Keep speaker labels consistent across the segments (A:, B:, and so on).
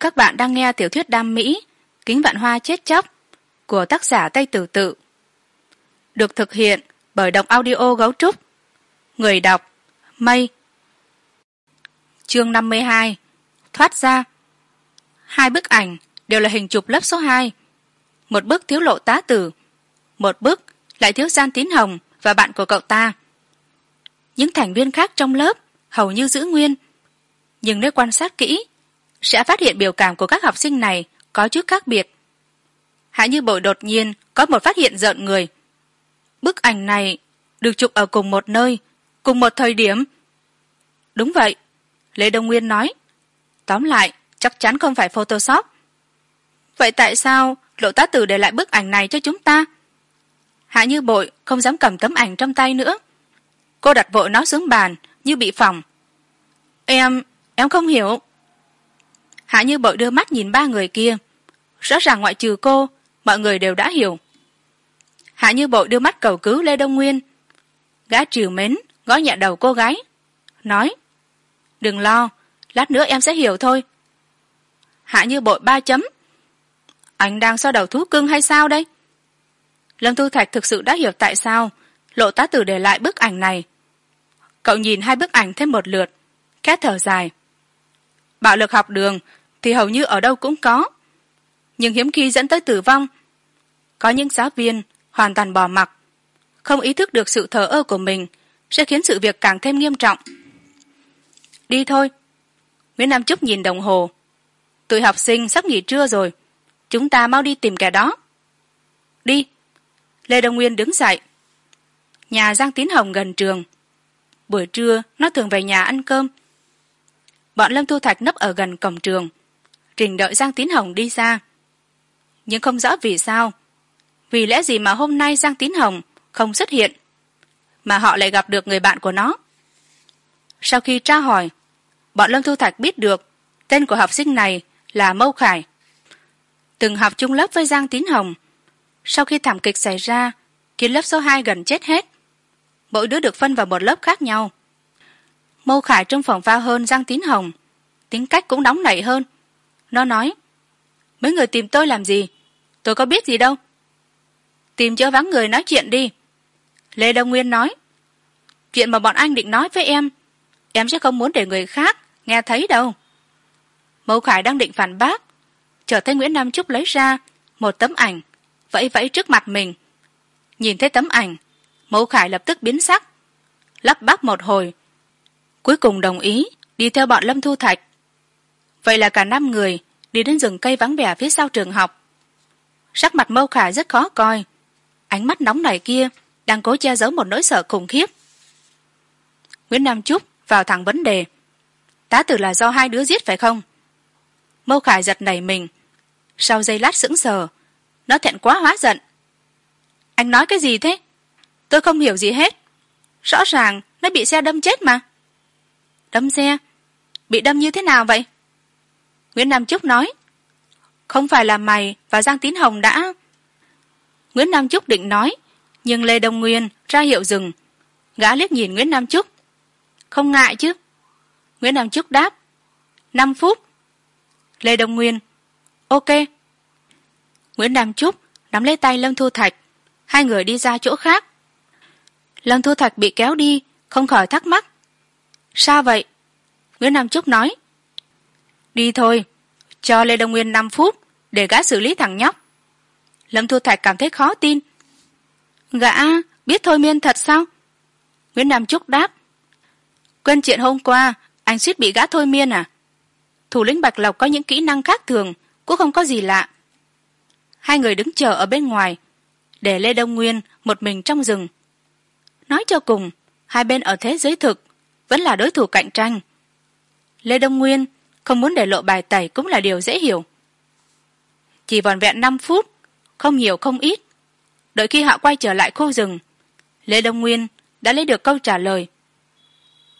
A: các bạn đang nghe tiểu thuyết đam mỹ, kính vạn hoa chết chóc, của tác giả tây tử tự. Được thực hiện bởi đọc audio gấu trúc. Người đọc, mây. Chương năm mươi hai, thoát ra. Hai bức ảnh đều là hình chụp lớp số hai. Một bức thiếu lộ tá tử, một bức lại thiếu gian tín hồng và bạn của cậu ta. Những thành viên khác trong lớp hầu như giữ nguyên, nhưng nếu quan sát kỹ sẽ phát hiện biểu cảm của các học sinh này có chút khác biệt. Hạ như bội đột nhiên có một phát hiện rợn người. Bức ảnh này được chụp ở cùng một nơi, cùng một thời điểm. Đúng vậy, lê đông nguyên nói. Tóm lại, chắc chắn không phải photoshop. Vậy tại sao lộ tá tử để lại bức ảnh này cho chúng ta? Hạ như bội không dám cầm tấm ảnh trong tay nữa. Cô đặt vội nó xuống bàn như bị phỏng. Em em không hiểu hạ như bội đưa mắt nhìn ba người kia. Rõ ràng ngoại trừ cô, mọi người đều đã hiểu. Hạ như bội đưa mắt cầu cứu lê đông nguyên. Gã trìu mến gõ nhẹ đầu cô gái. Nói, đừng lo, lát nữa em sẽ hiểu thôi. Hạ như bội ba chấm, anh đang so đầu thú cưng hay sao đây? Lâm thu thạch thực sự đã hiểu tại sao lộ tá tử để lại bức ảnh này. Cậu nhìn hai bức ảnh thêm một lượt khét thở dài. Bạo lực học đường thì hầu như ở đâu cũng có. Nhưng hiếm khi dẫn tới tử vong. Có những giáo viên hoàn toàn bỏ mặc, không ý thức được sự thờ ơ của mình, sẽ khiến sự việc càng thêm nghiêm trọng. Đi thôi. Nguyễn nam trúc nhìn đồng hồ. Tụi học sinh sắp nghỉ trưa rồi. Chúng ta mau đi tìm kẻ đó. Đi. Lê đông nguyên đứng dậy. Nhà giang tín hồng gần trường. Buổi trưa, nó thường về nhà ăn cơm. Bọn lâm thu thạch nấp ở gần cổng trường trình đợi giang tín hồng đi ra. Nhưng không rõ vì sao. Vì lẽ gì mà hôm nay giang tín hồng không xuất hiện, mà họ lại gặp được người bạn của nó? Sau khi tra hỏi, bọn lâm thu thạch biết được tên của học sinh này là mâu khải. Từng học chung lớp với giang tín hồng. Sau khi thảm kịch xảy ra khiến lớp số hai gần chết hết. Mỗi đứa được phân vào một lớp khác nhau. Mâu khải trong phòng va hơn giang tín hồng. Tính cách cũng nóng nảy hơn nó nói, mấy người tìm tôi làm gì? Tôi có biết gì đâu. Tìm chỗ vắng người nói chuyện đi. Lê đông nguyên nói, chuyện mà bọn anh định nói với em em sẽ không muốn để người khác nghe thấy đâu. Mẫu khải đang định phản bác chờ thấy nguyễn nam trúc lấy ra một tấm ảnh vẫy vẫy trước mặt mình. Nhìn thấy tấm ảnh, mẫu khải lập tức biến sắc, lắp bắp một hồi, cuối cùng đồng ý đi theo bọn lâm thu thạch vậy là cả năm người đi đến rừng cây vắng vẻ phía sau trường học. Sắc mặt mâu khải rất khó coi. Ánh mắt nóng nảy kia đang cố che giấu một nỗi sợ khủng khiếp. Nguyễn nam trúc vào thẳng vấn đề. Tá tử là do hai đứa giết phải không? Mâu khải giật nảy mình. Sau giây lát sững sờ, nó thẹn quá hóa giận. Anh nói cái gì thế? Tôi không hiểu gì hết. Rõ ràng nó bị xe đâm chết mà. Đâm xe? Bị đâm như thế nào vậy? Nguyễn nam trúc nói, không phải là mày và giang tín hồng đã. Nguyễn nam trúc định nói, nhưng lê đông nguyên ra hiệu dừng. Gã liếc nhìn nguyễn nam trúc không ngại chứ. Nguyễn nam trúc đáp, năm phút. Lê đông nguyên, ok. Nguyễn nam trúc nắm lấy tay lâm thu thạch. Hai người đi ra chỗ khác. Lâm thu thạch bị kéo đi, không khỏi thắc mắc. Sao vậy? Nguyễn nam trúc nói đi thôi. Cho lê đông nguyên năm phút để gã xử lý thằng nhóc. Lâm thu thạch cảm thấy khó tin. Gã, biết thôi miên thật sao? Nguyễn nam trúc đáp. Quên chuyện hôm qua, anh suýt bị gã thôi miên à? Thủ lĩnh bạch lộc có những kỹ năng khác thường, cũng không có gì lạ. Hai người đứng chờ ở bên ngoài, để lê đông nguyên một mình trong rừng. Nói cho cùng, hai bên ở thế giới thực, vẫn là đối thủ cạnh tranh. Lê đông nguyên không muốn để lộ bài tẩy cũng là điều dễ hiểu. Chỉ vòn vẹn năm phút, không nhiều không ít. Đợi khi họ quay trở lại khu rừng, lê đông nguyên đã lấy được câu trả lời.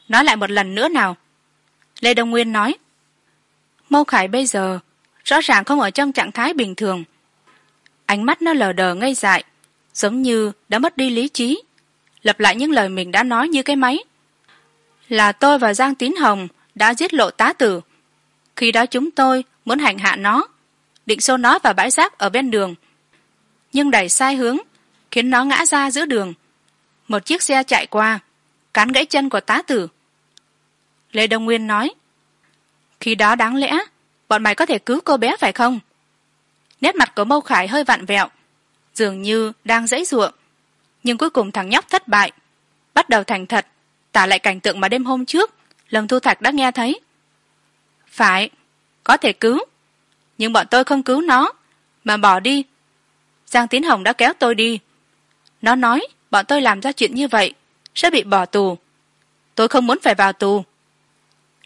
A: Nói lại một lần nữa nào. Lê đông nguyên nói, mâu khải bây giờ rõ ràng không ở trong trạng thái bình thường. Ánh mắt nó lờ đờ ngây dại, giống như đã mất đi lý trí. Lặp lại những lời mình đã nói như cái máy. Là tôi và giang tín hồng đã giết lộ tá tử khi đó chúng tôi muốn hành hạ nó. Định xô nó vào bãi rác ở bên đường. Nhưng đẩy sai hướng, khiến nó ngã ra giữa đường. Một chiếc xe chạy qua, cán gãy chân của tá tử. Lê đông nguyên nói, khi đó đáng lẽ, bọn mày có thể cứu cô bé phải không? Nét mặt của mâu khải hơi vặn vẹo, dường như đang dãy giụa, nhưng cuối cùng thằng nhóc thất bại. Bắt đầu thành thật, tả lại cảnh tượng mà đêm hôm trước, lâm thu thạch đã nghe thấy phải, có thể cứu. Nhưng bọn tôi không cứu nó, mà bỏ đi. Giang tiến hồng đã kéo tôi đi. Nó nói, bọn tôi làm ra chuyện như vậy, sẽ bị bỏ tù. Tôi không muốn phải vào tù.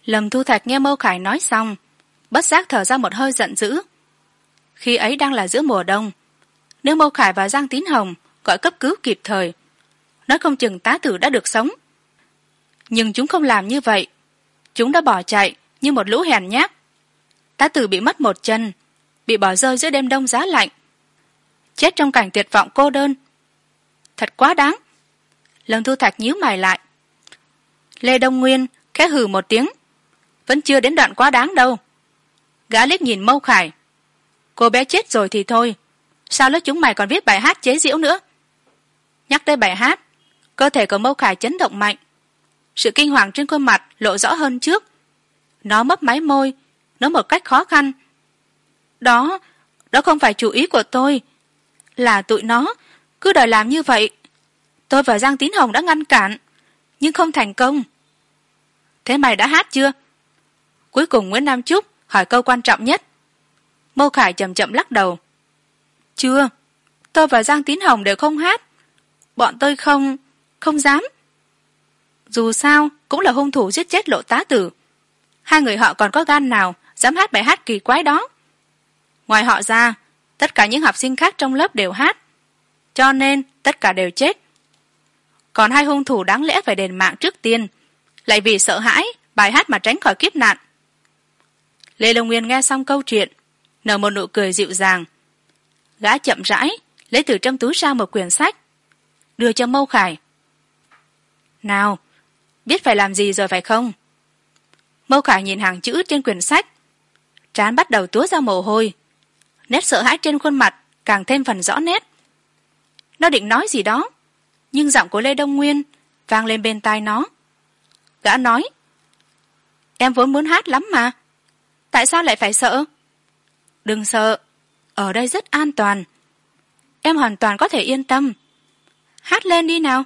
A: Lâm thu thạch nghe mâu khải nói xong, bất giác thở ra một hơi giận dữ. Khi ấy đang là giữa mùa đông, nếu mâu khải và giang tín hồng gọi cấp cứu kịp thời nói không chừng tá tử đã được sống. Nhưng chúng không làm như vậy. Chúng đã bỏ chạy như một lũ hèn nhát. Tá tử bị mất một chân, bị bỏ rơi giữa đêm đông giá lạnh. Chết trong cảnh tuyệt vọng cô đơn. Thật quá đáng. Lâm thu thạch nhíu mày lại. Lê đông nguyên khẽ hừ một tiếng. Vẫn chưa đến đoạn quá đáng đâu. Gã liếc nhìn mâu khải. Cô bé chết rồi thì thôi. Sao lớp chúng mày còn viết bài hát chế giễu nữa? Nhắc tới bài hát, cơ thể của mâu khải chấn động mạnh. Sự kinh hoàng trên khuôn mặt lộ rõ hơn trước nó mấp máy môi. Nó một cách khó khăn. Đó đó không phải chủ ý của tôi. Là tụi nó. Cứ đòi làm như vậy. Tôi và giang tín hồng đã ngăn cản. Nhưng không thành công. Thế mày đã hát chưa? Cuối cùng nguyễn nam trúc hỏi câu quan trọng nhất. Mâu khải chậm chậm lắc đầu. Chưa. Tôi và giang tín hồng đều không hát. Bọn tôi không không dám. Dù sao, cũng là hung thủ giết chết lộ tá tử hai người họ còn có gan nào dám hát bài hát kỳ quái đó? Ngoài họ ra, tất cả những học sinh khác trong lớp đều hát. Cho nên, tất cả đều chết. Còn hai hung thủ đáng lẽ phải đền mạng trước tiên. Lại vì sợ hãi, bài hát mà tránh khỏi kiếp nạn. Lê long nguyên nghe xong câu chuyện, nở một nụ cười dịu dàng. Gã chậm rãi, lấy từ trong túi ra một quyển sách, đưa cho mâu khải. Nào, biết phải làm gì rồi phải không? Mâu khải nhìn hàng chữ trên quyển sách. Trán bắt đầu túa ra mồ hôi. Nét sợ hãi trên khuôn mặt càng thêm phần rõ nét. Nó định nói gì đó, nhưng giọng của lê đông nguyên vang lên bên tai nó. Gã nói, em vốn muốn hát lắm mà. Tại sao lại phải sợ? Đừng sợ, ở đây rất an toàn. Em hoàn toàn có thể yên tâm. Hát lên đi nào.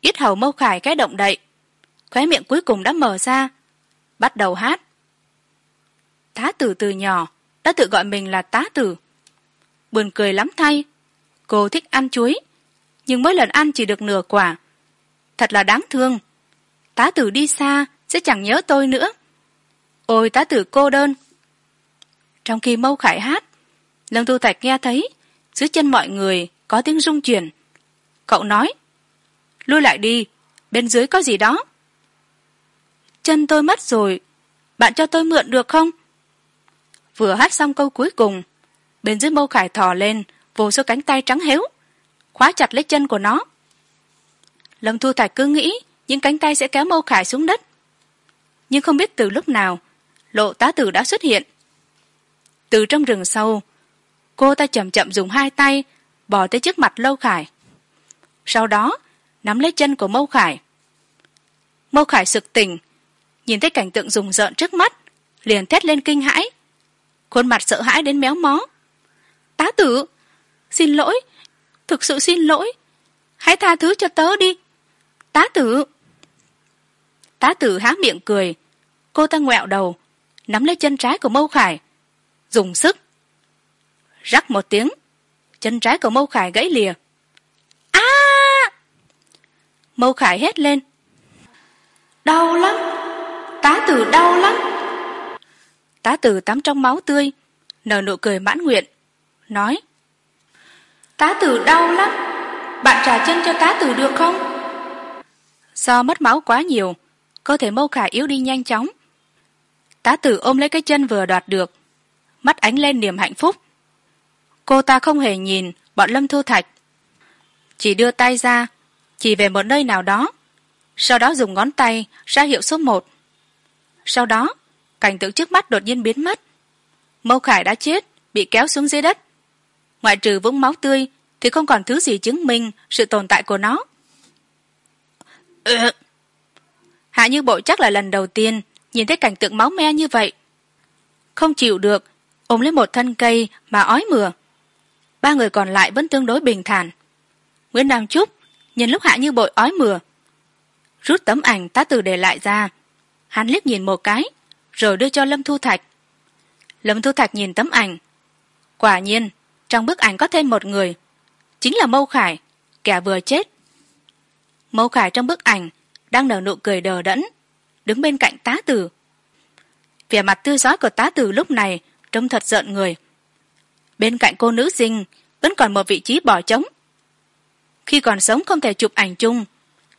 A: Yết hầu mâu khải cái động đậy khóe miệng cuối cùng đã mở ra. Bắt đầu hát. Tá tử từ nhỏ, đã tự gọi mình là tá tử. Buồn cười lắm thay. Cô thích ăn chuối, nhưng mỗi lần ăn chỉ được nửa quả. Thật là đáng thương. Tá tử đi xa sẽ chẳng nhớ tôi nữa. Ôi tá tử cô đơn. Trong khi mâu khải hát, lâm tu thạch nghe thấy, dưới chân mọi người có tiếng rung chuyển. Cậu nói, lui lại đi, bên dưới có gì đó chân tôi mất rồi. Bạn cho tôi mượn được không? Vừa hát xong câu cuối cùng, bên dưới mâu khải thò lên, vồ số cánh tay trắng héo khóa chặt lấy chân của nó. Lâm thu thạch cứ nghĩ những cánh tay sẽ kéo mâu khải xuống đất. Nhưng không biết từ lúc nào, lộ tá tử đã xuất hiện. Từ trong rừng sâu, cô ta chậm chậm dùng hai tay bỏ tới trước mặt lâu khải. Sau đó, nắm lấy chân của mâu khải. Mâu khải sực tỉnh nhìn thấy cảnh tượng rùng rợn trước mắt liền thét lên kinh hãi khuôn mặt sợ hãi đến méo mó tá tử xin lỗi thực sự xin lỗi hãy tha thứ cho tớ đi tá tử tá tử há miệng cười cô ta ngoẹo đầu nắm lấy chân trái của mâu khải dùng sức rắc một tiếng chân trái của mâu khải gãy lìa a mâu khải hét lên đau lắm tá tử đau lắm. Tá tử tắm trong máu tươi nở nụ cười mãn nguyện nói tá tử đau lắm. Bạn trả chân cho tá tử được không? Do mất máu quá nhiều cơ thể mâu khải yếu đi nhanh chóng. Tá tử ôm lấy cái chân vừa đoạt được mắt ánh lên niềm hạnh phúc. Cô ta không hề nhìn bọn lâm thu thạch chỉ đưa tay ra chỉ về một nơi nào đó sau đó dùng ngón tay ra hiệu số một sau đó, cảnh tượng trước mắt đột nhiên biến mất. Mâu khải đã chết, bị kéo xuống dưới đất. Ngoại trừ vũng máu tươi, thì không còn thứ gì chứng minh sự tồn tại của nó. Hạ như bộ chắc là lần đầu tiên nhìn thấy cảnh tượng máu me như vậy. Không chịu được, ôm lấy một thân cây mà ói mửa. Ba người còn lại vẫn tương đối bình thản. Nguyễn đăng trúc nhìn lúc hạ như bội ói mửa, rút tấm ảnh tá từ để lại ra hắn liếc nhìn một cái, rồi đưa cho lâm thu thạch. Lâm thu thạch nhìn tấm ảnh. Quả nhiên, trong bức ảnh có thêm một người, chính là mâu khải, kẻ vừa chết. Mâu khải trong bức ảnh đang nở nụ cười đờ đẫn, đứng bên cạnh tá tử. Vẻ mặt tươi rói của tá tử lúc này trông thật giận người. Bên cạnh cô nữ sinh vẫn còn một vị trí bỏ trống. Khi còn sống không thể chụp ảnh chung,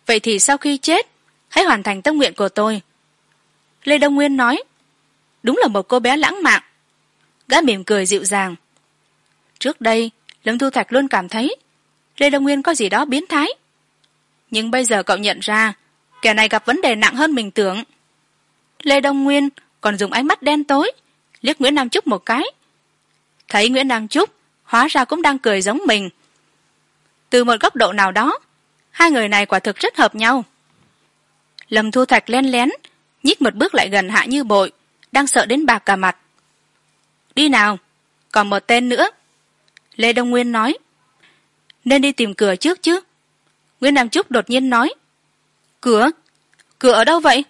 A: vậy thì sau khi chết, hãy hoàn thành tâm nguyện của tôi lê đông nguyên nói, đúng là một cô bé lãng mạn. Gã mỉm cười dịu dàng. Trước đây, lâm thu thạch luôn cảm thấy lê đông nguyên có gì đó biến thái. Nhưng bây giờ cậu nhận ra, kẻ này gặp vấn đề nặng hơn mình tưởng. Lê đông nguyên còn dùng ánh mắt đen tối, liếc nguyễn nam trúc một cái. Thấy nguyễn nam trúc, hóa ra cũng đang cười giống mình. Từ một góc độ nào đó, hai người này quả thực rất hợp nhau. Lâm thu thạch len lén nhích một bước lại gần hạ như bội, đang sợ đến bạc cả mặt. Đi nào, còn một tên nữa. Lê đông nguyên nói. Nên đi tìm cửa trước chứ. Nguyễn nam trúc đột nhiên nói. Cửa? Cửa ở đâu vậy?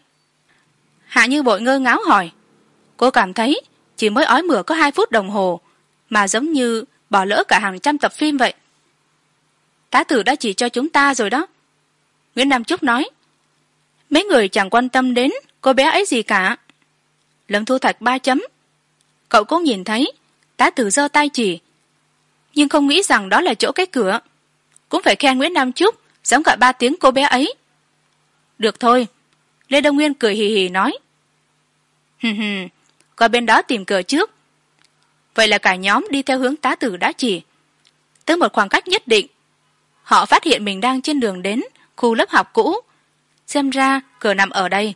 A: Hạ như bội ngơ ngáo hỏi. Cô cảm thấy chỉ mới ói mửa có hai phút đồng hồ mà giống như bỏ lỡ cả hàng trăm tập phim vậy. Tá tử đã chỉ cho chúng ta rồi đó. Nguyễn nam trúc nói. Mấy người chẳng quan tâm đến cô bé ấy gì cả? Lâm thu thạch ba chấm. Cậu cũng nhìn thấy, tá từ giơ tay chỉ. Nhưng không nghĩ rằng đó là chỗ cái cửa. Cũng phải khen nguyễn nam trúc, dám gọi ba tiếng cô bé ấy. Được thôi. Lê đông nguyên cười hì hì nói. Hừ hừ, qua bên đó tìm cửa trước. Vậy là cả nhóm đi theo hướng tá tử đã chỉ. Tới một khoảng cách nhất định, họ phát hiện mình đang trên đường đến khu lớp học cũ. Xem ra cửa nằm ở đây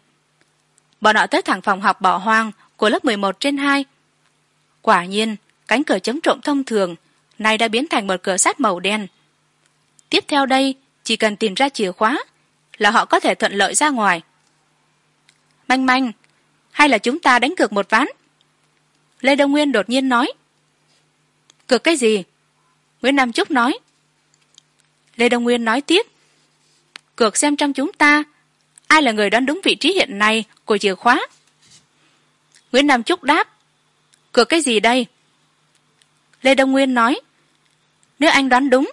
A: bọn họ tới thẳng phòng học bỏ hoang của lớp mười một trên hai. Quả nhiên, cánh cửa chống trộm thông thường, nay đã biến thành một cửa sắt màu đen. Tiếp theo đây, chỉ cần tìm ra chìa khóa là họ có thể thuận lợi ra ngoài. Manh manh, hay là chúng ta đánh cược một ván? Lê đông nguyên đột nhiên nói. Cược cái gì? Nguyễn nam trúc nói. Lê đông nguyên nói tiếp. Cược xem trong chúng ta ai là người đoán đúng vị trí hiện nay của chìa khóa? Nguyễn nam trúc đáp cược cái gì đây? Lê đông nguyên nói, nếu anh đoán đúng,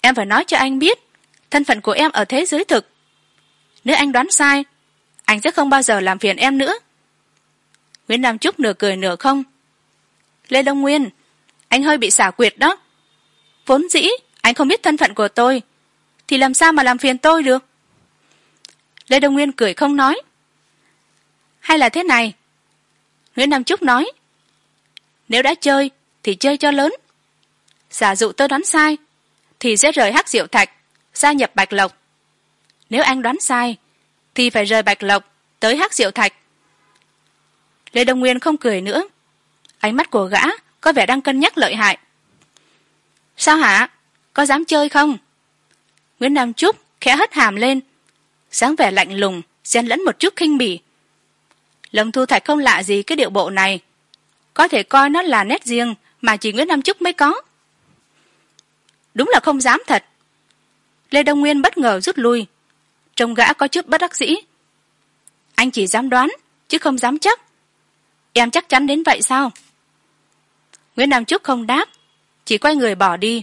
A: em phải nói cho anh biết thân phận của em ở thế giới thực. Nếu anh đoán sai, anh sẽ không bao giờ làm phiền em nữa. Nguyễn nam trúc nửa cười nửa không. Lê đông nguyên, anh hơi bị xả quyệt đó. Vốn dĩ anh không biết thân phận của tôi, thì làm sao mà làm phiền tôi được? Lê đông nguyên cười không nói. Hay là thế này. Nguyễn nam trúc nói, nếu đã chơi thì chơi cho lớn. Giả dụ tôi đoán sai thì sẽ rời hắc diệu thạch gia nhập bạch lộc. Nếu anh đoán sai thì phải rời bạch lộc tới hắc diệu thạch. Lê đông nguyên không cười nữa. Ánh mắt của gã có vẻ đang cân nhắc lợi hại. Sao hả? Có dám chơi không? Nguyễn nam trúc khẽ hất hàm lên dáng vẻ lạnh lùng, xen lẫn một chút khinh bỉ. Lâm thu thạch không lạ gì cái điệu bộ này. Có thể coi nó là nét riêng mà chỉ nguyễn nam trúc mới có. Đúng là không dám thật. Lê đông nguyên bất ngờ rút lui. Trông gã có chút bất đắc dĩ. Anh chỉ dám đoán, chứ không dám chắc. Em chắc chắn đến vậy sao? Nguyễn nam trúc không đáp, chỉ quay người bỏ đi.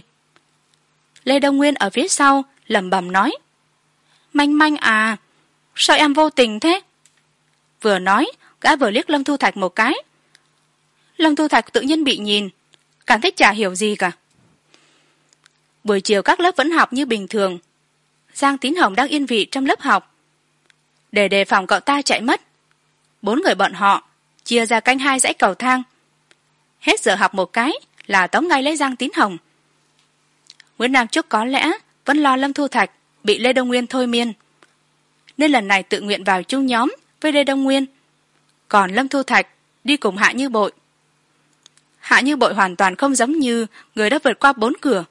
A: Lê đông nguyên ở phía sau lẩm bẩm nói manh manh à sao em vô tình thế? Vừa nói, gã vừa liếc lâm thu thạch một cái. Lâm thu thạch tự nhiên bị nhìn, cảm thấy chả hiểu gì cả. Buổi chiều các lớp vẫn học như bình thường. Giang tín hồng đang yên vị trong lớp học. Để đề phòng cậu ta chạy mất, bốn người bọn họ chia ra canh hai dãy cầu thang. Hết giờ học một cái là tống ngay lấy giang tín hồng. Nguyễn nam trúc có lẽ vẫn lo lâm thu thạch bị lê đông nguyên thôi miên. Nên lần này tự nguyện vào chung nhóm với lê đông nguyên. Còn lâm thu thạch đi cùng hạ như bội. Hạ như bội hoàn toàn không giống như người đã vượt qua bốn cửa.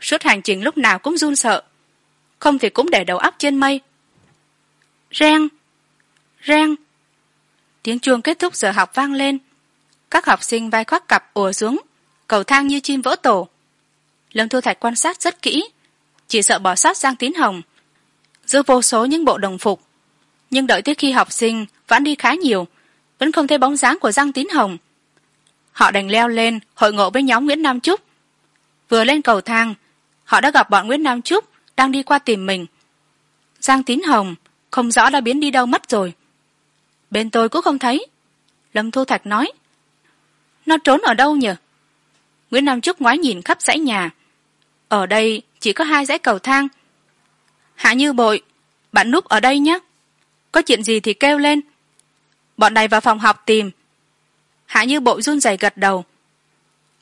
A: Suốt hành trình lúc nào cũng run sợ. Không thì cũng để đầu óc trên mây. Reng! Reng! Tiếng chuông kết thúc giờ học vang lên. Các học sinh vai khoác cặp ùa xuống, cầu thang như chim vỡ tổ. Lâm thu thạch quan sát rất kỹ chỉ sợ bỏ sót giang tín hồng. Giữa vô số những bộ đồng phục, nhưng đợi tới khi học sinh vãn đi khá nhiều, vẫn không thấy bóng dáng của giang tín hồng. Họ đành leo lên hội ngộ với nhóm nguyễn nam trúc. Vừa lên cầu thang, họ đã gặp bọn nguyễn nam trúc đang đi qua tìm mình. Giang tín hồng không rõ đã biến đi đâu mất rồi. Bên tôi cũng không thấy. Lâm thu thạch nói, nó trốn ở đâu nhỉ? Nguyễn nam trúc ngoái nhìn khắp dãy nhà. Ở đây chỉ có hai dãy cầu thang. Hạ như bội, bạn núp ở đây nhé. Có chuyện gì thì kêu lên. Bọn này vào phòng học tìm. Hạ như bội run rẩy gật đầu.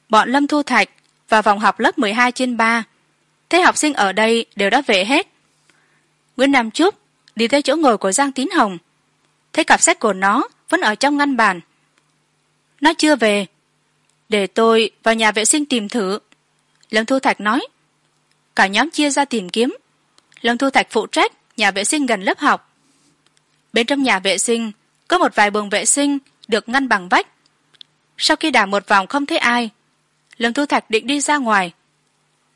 A: Bọn lâm thu thạch vào phòng học lớp mười hai trên ba. Thế học sinh ở đây đều đã về hết. Nguyễn nam trúc đi tới chỗ ngồi của giang tín hồng. Thấy cặp sách của nó vẫn ở trong ngăn bàn. Nó chưa về. Để tôi vào nhà vệ sinh tìm thử. Lâm thu thạch nói cả nhóm chia ra tìm kiếm. Lâm thu thạch phụ trách nhà vệ sinh gần lớp học. Bên trong nhà vệ sinh, có một vài buồng vệ sinh được ngăn bằng vách. Sau khi đảo một vòng không thấy ai lâm thu thạch định đi ra ngoài.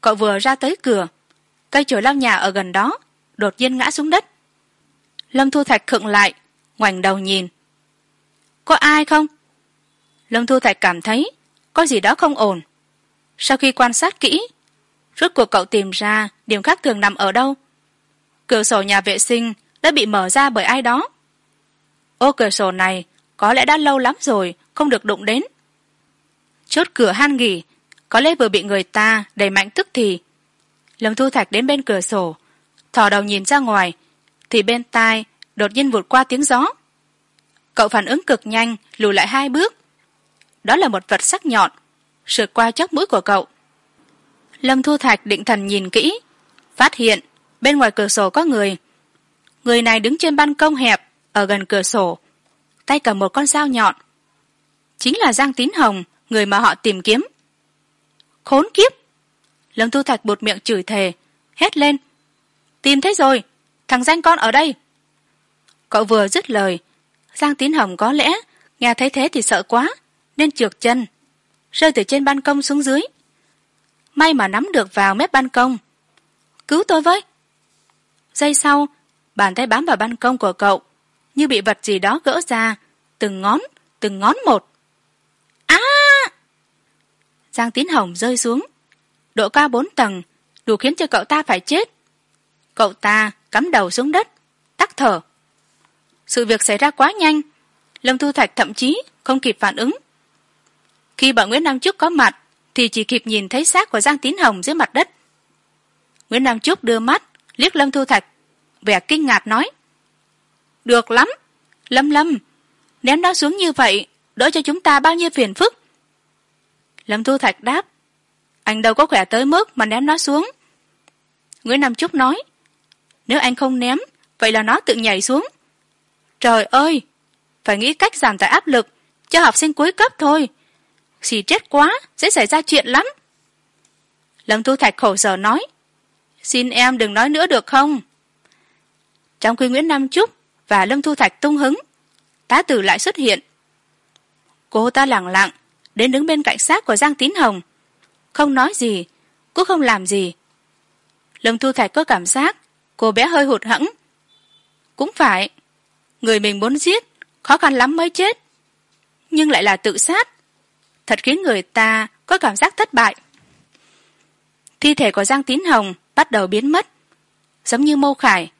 A: Cậu vừa ra tới cửa, cây chổi lau nhà ở gần đó đột nhiên ngã xuống đất. Lâm thu thạch khựng lại, ngoảnh đầu nhìn. Có ai không? Lâm thu thạch cảm thấy có gì đó không ổn. Sau khi quan sát kỹ rốt cuộc cậu tìm ra điểm khác thường nằm ở đâu? Cửa sổ nhà vệ sinh đã bị mở ra bởi ai đó. Ô, cửa sổ này có lẽ đã lâu lắm rồi, không được đụng đến. Chốt cửa han nghỉ, có lẽ vừa bị người ta đẩy mạnh tức thì. Lâm thu thạch đến bên cửa sổ, thò đầu nhìn ra ngoài, thì bên tai đột nhiên vụt qua tiếng gió. Cậu phản ứng cực nhanh, lùi lại hai bước. Đó là một vật sắc nhọn, sượt qua chóp mũi của cậu lâm thu thạch định thần nhìn kỹ. Phát hiện, bên ngoài cửa sổ có người. Người này đứng trên ban công hẹp, ở gần cửa sổ. Tay cầm một con dao nhọn. Chính là giang tín hồng, người mà họ tìm kiếm. Khốn kiếp! Lâm thu thạch bột miệng chửi thề, hét lên. Tìm thấy rồi, thằng danh con ở đây. Cậu vừa dứt lời, giang tín hồng có lẽ nghe thấy thế thì sợ quá, nên trượt chân, rơi từ trên ban công xuống dưới may mà nắm được vào mép ban công. Cứu tôi với. Giây sau, bàn tay bám vào ban công của cậu, như bị vật gì đó gỡ ra, từng ngón từng ngón một. A giang tín hồng rơi xuống. Độ cao bốn tầng, đủ khiến cho cậu ta phải chết. Cậu ta cắm đầu xuống đất, tắc thở. Sự việc xảy ra quá nhanh, lâm thu thạch thậm chí không kịp phản ứng. Khi bà nguyễn nam trúc có mặt thì chỉ kịp nhìn thấy xác của giang tín hồng dưới mặt đất. Nguyễn nam trúc đưa mắt, liếc lâm thu thạch, vẻ kinh ngạc nói, được lắm, lâm lâm, ném nó xuống như vậy, đỡ cho chúng ta bao nhiêu phiền phức? Lâm thu thạch đáp, anh đâu có khỏe tới mức mà ném nó xuống. Nguyễn nam trúc nói, nếu anh không ném, vậy là nó tự nhảy xuống. Trời ơi, phải nghĩ cách giảm tải áp lực cho học sinh cuối cấp thôi xì chết quá sẽ xảy ra chuyện lắm. Lâm thu thạch khổ sở nói, xin em đừng nói nữa được không? Trong khi nguyễn nam trúc và lâm thu thạch tung hứng, tá tử lại xuất hiện. Cô ta lẳng lặng, đến đứng bên cạnh xác của giang tín hồng. Không nói gì, cũng không làm gì. Lâm thu thạch có cảm giác cô bé hơi hụt hẫng. Cũng phải, người mình muốn giết, khó khăn lắm mới chết, nhưng lại là tự sát thật khiến người ta có cảm giác thất bại. Thi thể của giang tín hồng bắt đầu biến mất, giống như mâu khải,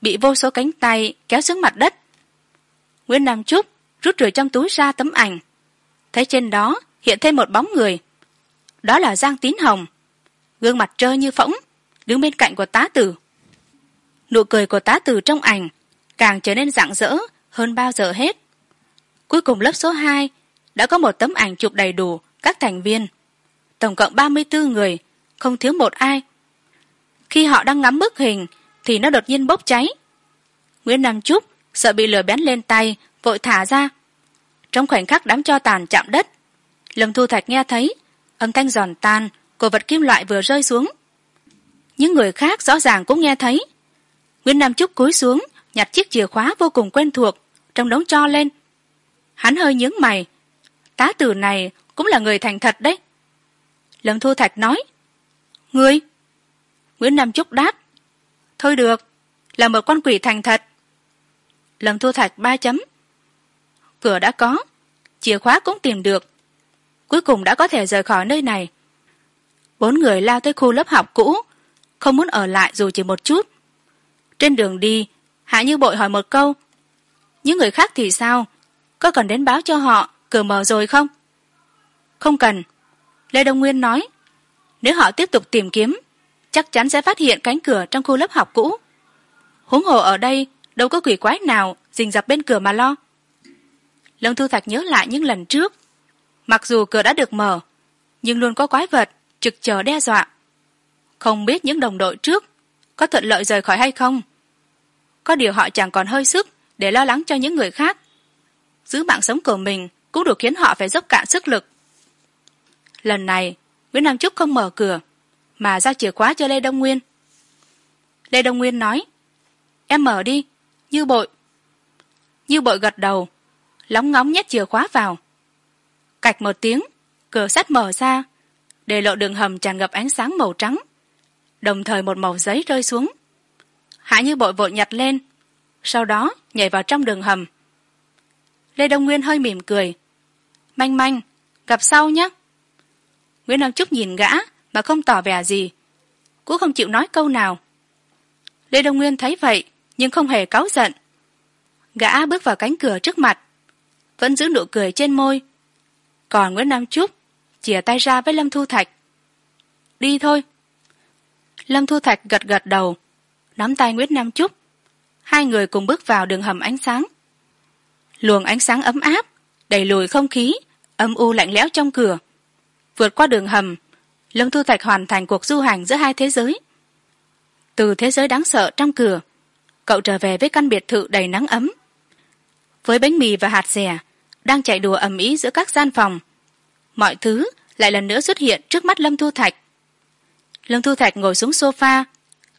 A: bị vô số cánh tay kéo xuống mặt đất. Nguyễn nam trúc rút rửa trong túi ra tấm ảnh. Thấy trên đó hiện thêm một bóng người, đó là giang tín hồng. Gương mặt trơ như phỗng, đứng bên cạnh của tá tử. Nụ cười của tá tử trong ảnh càng trở nên rạng rỡ hơn bao giờ hết. Cuối cùng lớp số hai đã có một tấm ảnh chụp đầy đủ các thành viên. Tổng cộng ba mươi bốn người, không thiếu một ai. Khi họ đang ngắm bức hình thì nó đột nhiên bốc cháy. Nguyễn nam trúc sợ bị lửa bén lên tay, vội thả ra. Trong khoảnh khắc đám cho tàn chạm đất, lâm thu thạch nghe thấy âm thanh giòn tan của vật kim loại vừa rơi xuống. Những người khác rõ ràng cũng nghe thấy. Nguyễn nam trúc cúi xuống, nhặt chiếc chìa khóa vô cùng quen thuộc trong đống cho lên. Hắn hơi nhướng mày tá tử này cũng là người thành thật đấy. Lâm thu thạch nói người nguyễn nam trúc đáp, thôi được, là một con quỷ thành thật. Lâm thu thạch ba chấm, cửa đã có, chìa khóa cũng tìm được, cuối cùng đã có thể rời khỏi nơi này. Bốn người lao tới khu lớp học cũ, không muốn ở lại dù chỉ một chút. Trên đường đi, hạ như bội hỏi một câu, những người khác thì sao? Có cần đến báo cho họ? Cửa mở rồi không? Không cần. Lê đông nguyên nói, nếu họ tiếp tục tìm kiếm, chắc chắn sẽ phát hiện cánh cửa trong khu lớp học cũ. Huống hồ ở đây, đâu có quỷ quái nào rình rập bên cửa mà lo. Lâm thu thạch nhớ lại những lần trước. Mặc dù cửa đã được mở, nhưng luôn có quái vật trực chờ đe dọa. Không biết những đồng đội trước có thuận lợi rời khỏi hay không. Có điều họ chẳng còn hơi sức để lo lắng cho những người khác. Giữ mạng sống của mình cũng đủ khiến họ phải dốc cạn sức lực. Lần này, nguyễn nam trúc không mở cửa, mà giao chìa khóa cho lê đông nguyên. Lê đông nguyên nói, em mở đi, như bội. Như bội gật đầu, lóng ngóng nhét chìa khóa vào. Cạch một tiếng, cửa sắt mở ra, để lộ đường hầm tràn ngập ánh sáng màu trắng, đồng thời một màu giấy rơi xuống. Hạ như bội vội nhặt lên, sau đó nhảy vào trong đường hầm. Lê đông nguyên hơi mỉm cười manh manh, gặp sau nhé. Nguyễn nam trúc nhìn gã mà không tỏ vẻ gì. Cũng không chịu nói câu nào. Lê đông nguyên thấy vậy, nhưng không hề cáu giận. Gã bước vào cánh cửa trước mặt, vẫn giữ nụ cười trên môi. Còn nguyễn nam trúc chìa tay ra với lâm thu thạch. Đi thôi. Lâm thu thạch gật gật đầu, nắm tay nguyễn nam trúc. Hai người cùng bước vào đường hầm ánh sáng. Luồng ánh sáng ấm áp đẩy lùi không khí, âm u lạnh lẽo trong cửa. Vượt qua đường hầm, lâm thu thạch hoàn thành cuộc du hành giữa hai thế giới. Từ thế giới đáng sợ trong cửa, cậu trở về với căn biệt thự đầy nắng ấm. Với bánh mì và hạt dẻ, đang chạy đùa ầm ĩ giữa các gian phòng, mọi thứ lại lần nữa xuất hiện trước mắt lâm thu thạch. Lâm thu thạch ngồi xuống s o f a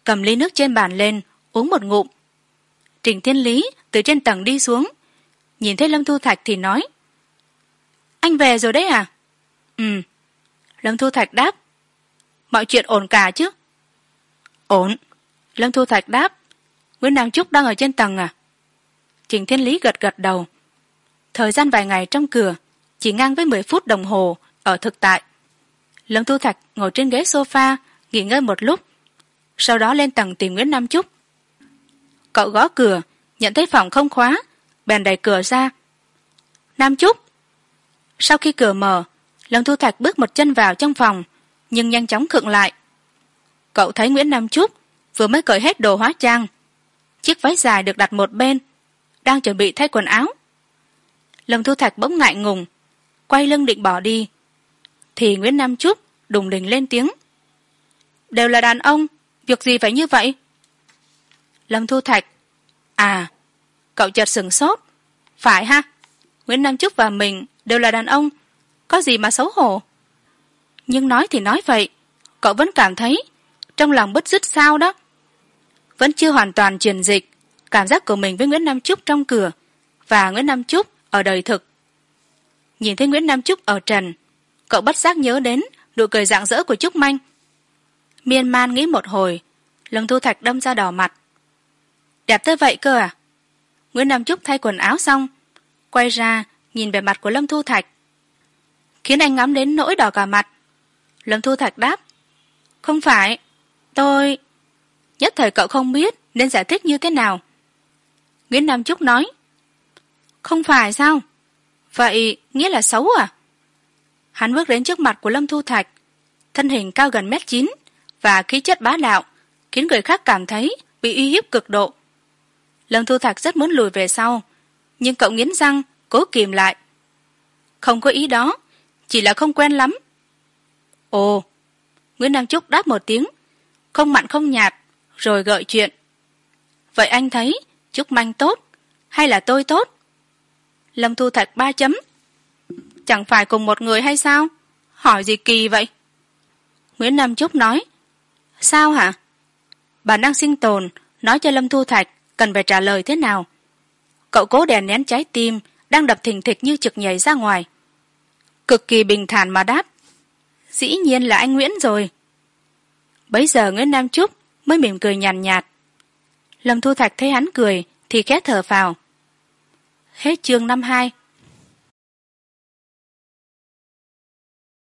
A: cầm ly nước trên bàn lên, uống một ngụm. Trình thiên lý từ trên tầng đi xuống, nhìn thấy lâm thu thạch thì nói anh về rồi đấy à? Ừ. Lâm thu thạch đáp. Mọi chuyện ổn cả chứ? Ổn. Lâm thu thạch đáp. Nguyễn nam trúc đang ở trên tầng à? Trình thiên lý gật gật đầu. Thời gian vài ngày trong cửa, chỉ ngang với mười phút đồng hồ ở thực tại. Lâm thu thạch ngồi trên ghế s o f a nghỉ ngơi một lúc. Sau đó lên tầng tìm nguyễn nam trúc. Cậu gõ cửa, nhận thấy phòng không khóa, bèn đẩy cửa ra. Nam trúc sau khi cửa mở lâm thu thạch bước một chân vào trong phòng, nhưng nhanh chóng khựng lại. Cậu thấy nguyễn nam trúc vừa mới cởi hết đồ hóa trang, chiếc váy dài được đặt một bên, đang chuẩn bị thay quần áo. Lâm thu thạch bỗng ngại ngùng, quay lưng định bỏ đi, thì nguyễn nam trúc đùng đỉnh lên tiếng. Đều là đàn ông, việc gì phải như vậy? Lâm thu thạch à cậu chợt sửng sốt, phải ha? Nguyễn nam trúc và mình đều là đàn ông, có gì mà xấu hổ? Nhưng nói thì nói vậy, cậu vẫn cảm thấy trong lòng bứt rứt sao đó. Vẫn chưa hoàn toàn truyền dịch cảm giác của mình với nguyễn nam trúc trong cửa và nguyễn nam trúc ở đời thực. Nhìn thấy nguyễn nam trúc ở trần, cậu bất giác nhớ đến nụ cười rạng rỡ của trúc manh. Miên man nghĩ một hồi, lâm thu thạch đâm ra đỏ mặt. Đẹp tới vậy cơ à? Nguyễn nam trúc thay quần áo xong, quay ra nhìn về mặt của lâm thu thạch, khiến anh ngắm đến nỗi đỏ cả mặt. Lâm thu thạch đáp, không phải, tôi, nhất thời cậu không biết nên giải thích như thế nào. Nguyễn nam trúc nói, không phải sao? Vậy nghĩa là xấu à? Hắn bước đến trước mặt của lâm thu thạch, thân hình cao gần mét chín và khí chất bá đạo, khiến người khác cảm thấy bị uy hiếp cực độ. Lâm thu thạch rất muốn lùi về sau, nhưng cậu nghiến răng cố kìm lại. Không có ý đó, chỉ là không quen lắm. Ồ, nguyễn nam trúc đáp một tiếng, không mặn không nhạt, rồi gợi chuyện. Vậy anh thấy trúc manh tốt hay là tôi tốt? Lâm thu thạch ba chấm. Chẳng phải cùng một người hay sao? Hỏi gì kỳ vậy? Nguyễn nam trúc nói, sao hả? Bản năng sinh tồn, nói cho lâm thu thạch cần phải trả lời thế nào? Cậu cố đè nén trái tim đang đập thình thịch như trực nhảy ra ngoài. Cực kỳ bình thản mà đáp dĩ nhiên là anh nguyễn rồi. Bấy giờ nguyễn nam trúc mới mỉm cười nhàn nhạt, nhạt lâm thu thạch thấy hắn cười thì khẽ thở vào. hết chương năm hai